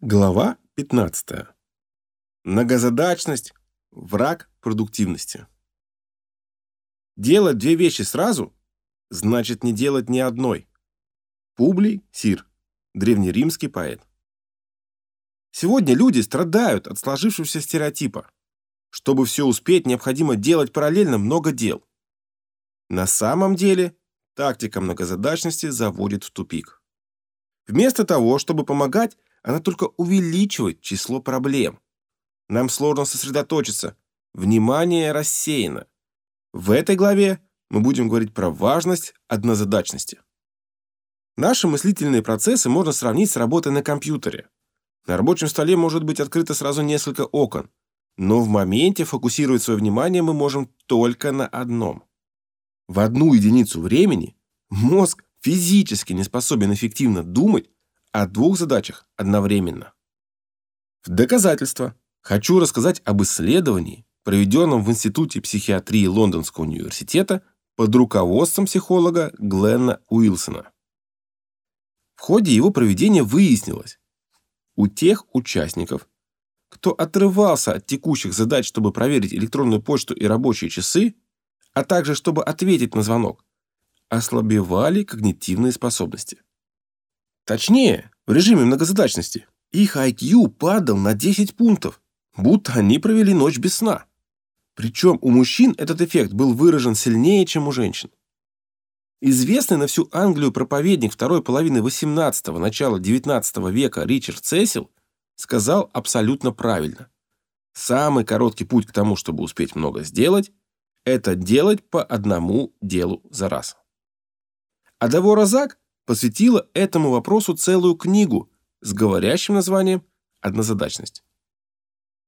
Глава 15. Многозадачность – враг продуктивности. Делать две вещи сразу – значит не делать ни одной. Публий Сир, древнеримский поэт. Сегодня люди страдают от сложившегося стереотипа. Чтобы все успеть, необходимо делать параллельно много дел. На самом деле, тактика многозадачности заводит в тупик. Вместо того, чтобы помогать, она только увеличивает число проблем. Нам сложно сосредоточиться. Внимание рассеяно. В этой главе мы будем говорить про важность однозадачности. Наши мыслительные процессы можно сравнить с работой на компьютере. На рабочем столе может быть открыто сразу несколько окон, но в моменте фокусировать свое внимание мы можем только на одном. В одну единицу времени мозг физически не способен эффективно думать о двух задачах одновременно. В доказательство хочу рассказать об исследовании, проведенном в Институте психиатрии Лондонского университета под руководством психолога Гленна Уилсона. В ходе его проведения выяснилось, у тех участников, кто отрывался от текущих задач, чтобы проверить электронную почту и рабочие часы, а также чтобы ответить на звонок, ослабевали когнитивные способности. Точнее, в режиме многозадачности. Их IQ падал на 10 пунктов, будто они провели ночь без сна. Причем у мужчин этот эффект был выражен сильнее, чем у женщин. Известный на всю Англию проповедник второй половины 18-го, начала 19 века Ричард Цесил сказал абсолютно правильно. Самый короткий путь к тому, чтобы успеть много сделать, это делать по одному делу за раз. А Девора Зак посвятила этому вопросу целую книгу с говорящим названием «Однозадачность».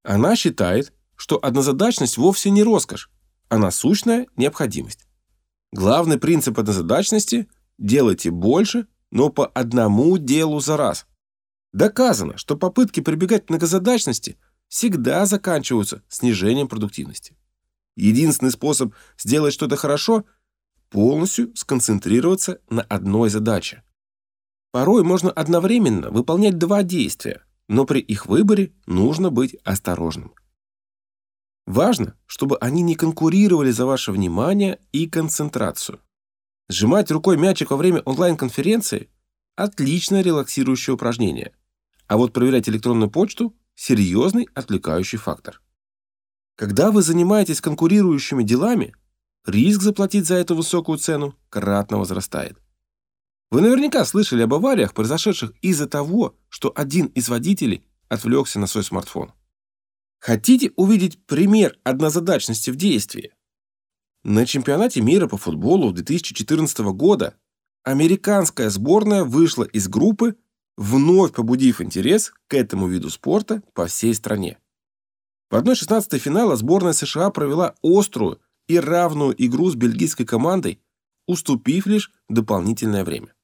Она считает, что однозадачность вовсе не роскошь, а насущная необходимость. Главный принцип однозадачности – делайте больше, но по одному делу за раз. Доказано, что попытки прибегать к многозадачности всегда заканчиваются снижением продуктивности. Единственный способ сделать что-то хорошо – полностью сконцентрироваться на одной задаче. Порой можно одновременно выполнять два действия, но при их выборе нужно быть осторожным. Важно, чтобы они не конкурировали за ваше внимание и концентрацию. Сжимать рукой мячик во время онлайн-конференции – отличное релаксирующее упражнение. А вот проверять электронную почту – серьезный отвлекающий фактор. Когда вы занимаетесь конкурирующими делами, риск заплатить за эту высокую цену кратно возрастает. Вы наверняка слышали об авариях, произошедших из-за того, что один из водителей отвлекся на свой смартфон. Хотите увидеть пример однозадачности в действии? На чемпионате мира по футболу 2014 года американская сборная вышла из группы, вновь побудив интерес к этому виду спорта по всей стране. В 1-16 финала сборная США провела острую, и равную игру с бельгийской командой, уступив лишь дополнительное время.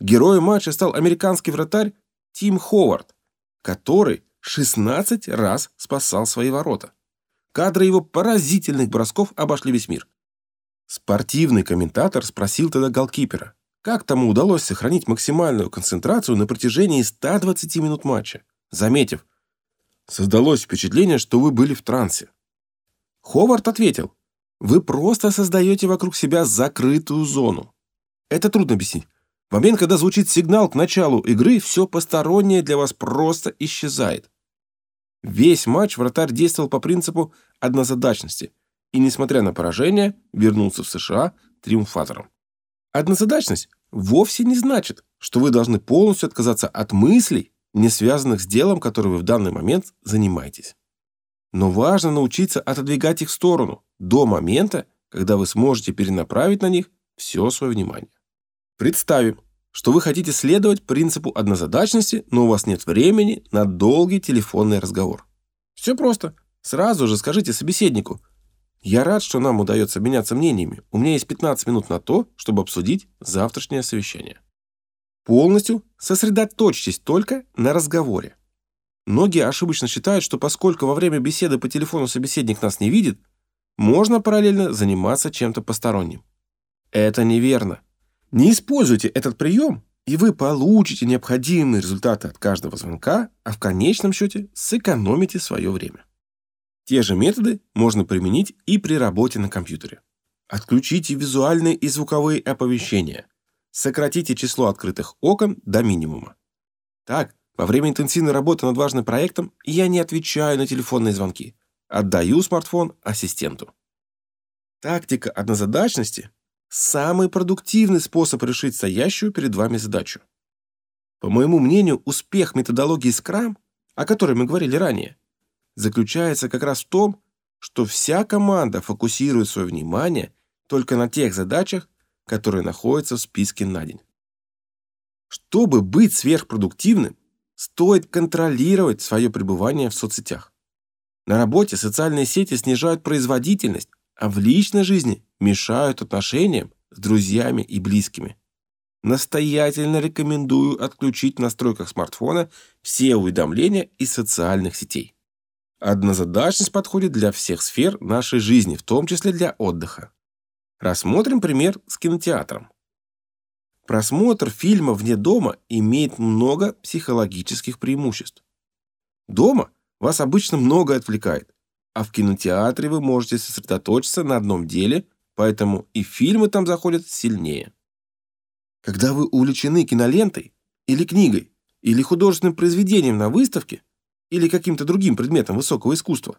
Героем матча стал американский вратарь Тим Ховард, который 16 раз спасал свои ворота. Кадры его поразительных бросков обошли весь мир. Спортивный комментатор спросил тогда голкипера, как тому удалось сохранить максимальную концентрацию на протяжении 120 минут матча, заметив, «Создалось впечатление, что вы были в трансе». Ховард ответил, вы просто создаете вокруг себя закрытую зону. Это трудно объяснить. В момент, когда звучит сигнал к началу игры, все постороннее для вас просто исчезает. Весь матч вратарь действовал по принципу однозадачности и, несмотря на поражение, вернулся в США триумфатором. Однозадачность вовсе не значит, что вы должны полностью отказаться от мыслей, не связанных с делом, которым вы в данный момент занимаетесь. Но важно научиться отодвигать их в сторону до момента, когда вы сможете перенаправить на них все свое внимание. Представим, что вы хотите следовать принципу однозадачности, но у вас нет времени на долгий телефонный разговор. Все просто. Сразу же скажите собеседнику, я рад, что нам удается меняться мнениями. У меня есть 15 минут на то, чтобы обсудить завтрашнее совещание. Полностью сосредоточьтесь только на разговоре. Многие ошибочно считают, что поскольку во время беседы по телефону собеседник нас не видит, можно параллельно заниматься чем-то посторонним. Это неверно. Не используйте этот прием, И вы получите необходимые результаты от каждого звонка, а в конечном счете сэкономите свое время. Те же методы можно применить и при работе на компьютере. Отключите визуальные и звуковые оповещения. Сократите число открытых окон до минимума. Так, во время интенсивной работы над важным проектом я не отвечаю на телефонные звонки. Отдаю смартфон ассистенту. Тактика однозадачности – самый продуктивный способ решить стоящую перед вами задачу. По моему мнению, успех методологии Scrum, о которой мы говорили ранее, заключается как раз в том, что вся команда фокусирует свое внимание только на тех задачах, которые находятся в списке на день. Чтобы быть сверхпродуктивным, стоит контролировать свое пребывание в соцсетях. На работе социальные сети снижают производительность, а в личной жизни мешают отношениям с друзьями и близкими. Настоятельно рекомендую отключить в настройках смартфона все уведомления из социальных сетей. Однозадачность подходит для всех сфер нашей жизни, в том числе для отдыха. Рассмотрим пример с кинотеатром. Просмотр фильма вне дома имеет много психологических преимуществ. Дома вас обычно многое отвлекает, а в кинотеатре вы можете сосредоточиться на одном деле, поэтому и фильмы там заходят сильнее. Когда вы увлечены кинолентой или книгой, или художественным произведением на выставке, или каким-то другим предметом высокого искусства,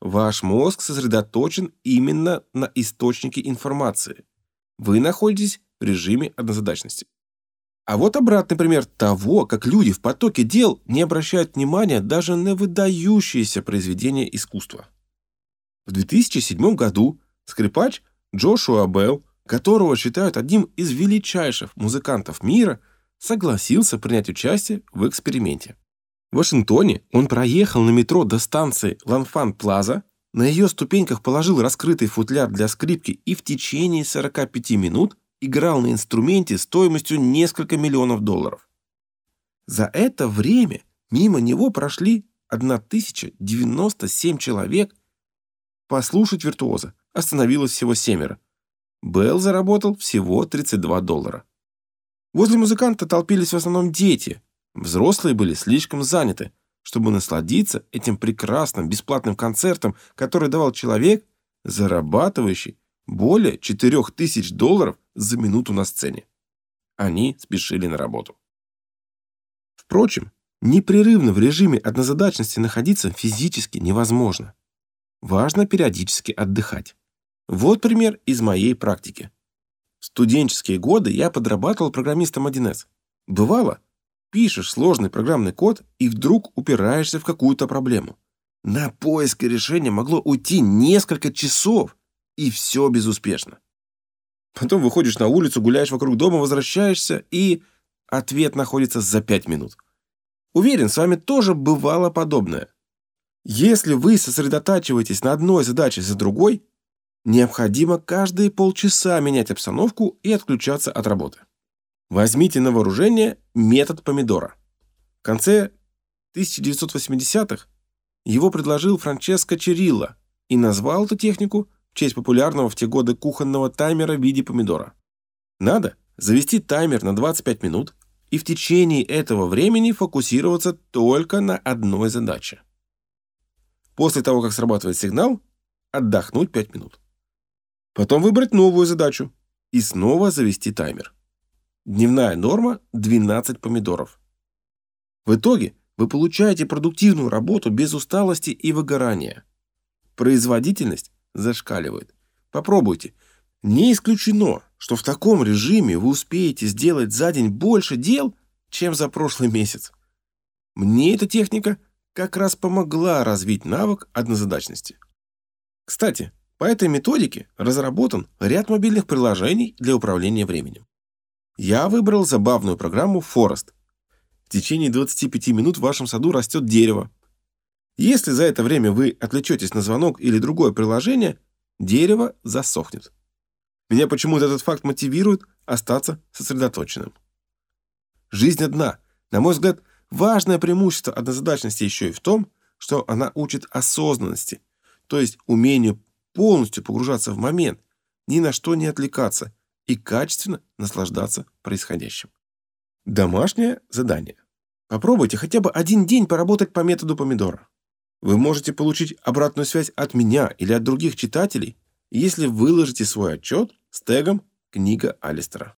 ваш мозг сосредоточен именно на источнике информации. Вы находитесь в режиме однозадачности. А вот обратный пример того, как люди в потоке дел не обращают внимания даже на выдающиеся произведения искусства. В 2007 году скрипач Джошуа Белл, которого считают одним из величайших музыкантов мира, согласился принять участие в эксперименте. В Вашингтоне он проехал на метро до станции Ланфан-Плаза, на ее ступеньках положил раскрытый футляр для скрипки и в течение 45 минут играл на инструменте стоимостью несколько миллионов долларов. За это время мимо него прошли 1097 человек. Послушать виртуоза остановилось всего семеро. Белл заработал всего 32 доллара. Возле музыканта толпились в основном дети. Взрослые были слишком заняты, чтобы насладиться этим прекрасным бесплатным концертом, который давал человек, зарабатывающий более 4000 долларов за минуту на сцене. Они спешили на работу. Впрочем, непрерывно в режиме однозадачности находиться физически невозможно. Важно периодически отдыхать. Вот пример из моей практики. В студенческие годы я подрабатывал программистом 1С. Бывало, пишешь сложный программный код и вдруг упираешься в какую-то проблему. На поиск решения могло уйти несколько часов, и все безуспешно. Потом выходишь на улицу, гуляешь вокруг дома, возвращаешься, и ответ находится за пять минут. Уверен, с вами тоже бывало подобное. Если вы сосредотачиваетесь на одной задаче за другой, необходимо каждые полчаса менять обстановку и отключаться от работы. Возьмите на вооружение метод помидора. В конце 1980-х его предложил Франческо Черилла и назвал эту технику честь популярного в те годы кухонного таймера в виде помидора. Надо завести таймер на 25 минут и в течение этого времени фокусироваться только на одной задаче. После того, как срабатывает сигнал, отдохнуть 5 минут. Потом выбрать новую задачу и снова завести таймер. Дневная норма – 12 помидоров. В итоге вы получаете продуктивную работу без усталости и выгорания. Производительность зашкаливает. Попробуйте. Не исключено, что в таком режиме вы успеете сделать за день больше дел, чем за прошлый месяц. Мне эта техника как раз помогла развить навык однозадачности. Кстати, по этой методике разработан ряд мобильных приложений для управления временем. Я выбрал забавную программу Forest. В течение 25 минут в вашем саду растет дерево, если за это время вы отвлечетесь на звонок или другое приложение, дерево засохнет. Меня почему-то этот факт мотивирует остаться сосредоточенным. Жизнь одна. На мой взгляд, важное преимущество однозадачности еще и в том, что она учит осознанности, то есть умению полностью погружаться в момент, ни на что не отвлекаться и качественно наслаждаться происходящим. Домашнее задание. Попробуйте хотя бы один день поработать по методу помидора. Вы можете получить обратную связь от меня или от других читателей, если выложите свой отчет с тегом «Книга Алистера».